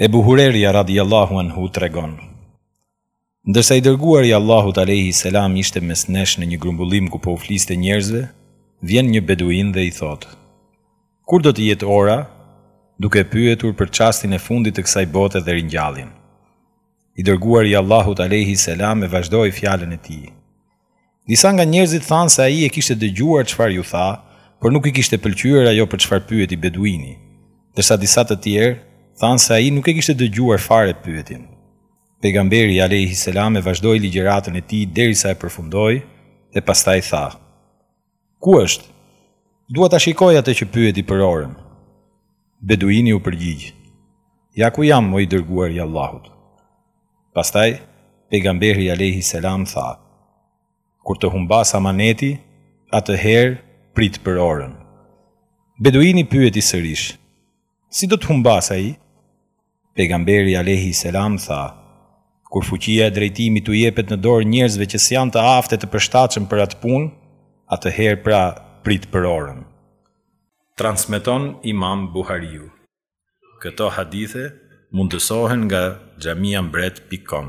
Ebu Hurerja radijallahu anhu tregon, Ndërsa i dërguari i Allahut alejhi selam ishte mes nesh në një grumbullim ku po u fliste njerëzve, vjen një beduin dhe i thotë, Kur do të jetë ora? duke e pyetur për çastin e fundit të kësaj bote dhe ringjalljen. I dërguari i Allahut alejhi selam e vazhdoi fjalën e tij, Disa nga njerëzit thanë se ai e kishte dëgjuar çfarë iu tha, por nuk i kishte pëlqyer ajo për çfarë pyeti beduini, ndërsa disa të tjerë thanë se ai nuk e kishte dëgjuar fare pyetjen. Pejgamberi, alejhi selam, e vazhdoi ligjëratën e tij derisa e përfundoi dhe pastaj tha, Ku është? Dua ta shikoj atë që pyeti për orën. Beduini u përgjigj. Ja ku jam, o i dërguar i Allahut. Pastaj, pejgamberi Alehi Selam tha, kur të humbasë amaneti, atëherë prit për orën. Beduini pyeti sërish, Si do të humbasë ai? Pejgamberi alayhi selam tha: Kur fuqia e drejtimit t'u jepet në dorë njerëzve që s'janë të aftë e të përshtatshëm për atë punë, atëherë pra prit për orën. Transmeton Imam Buhariu. Këto hadithe mundësohen nga xhamiambret.com.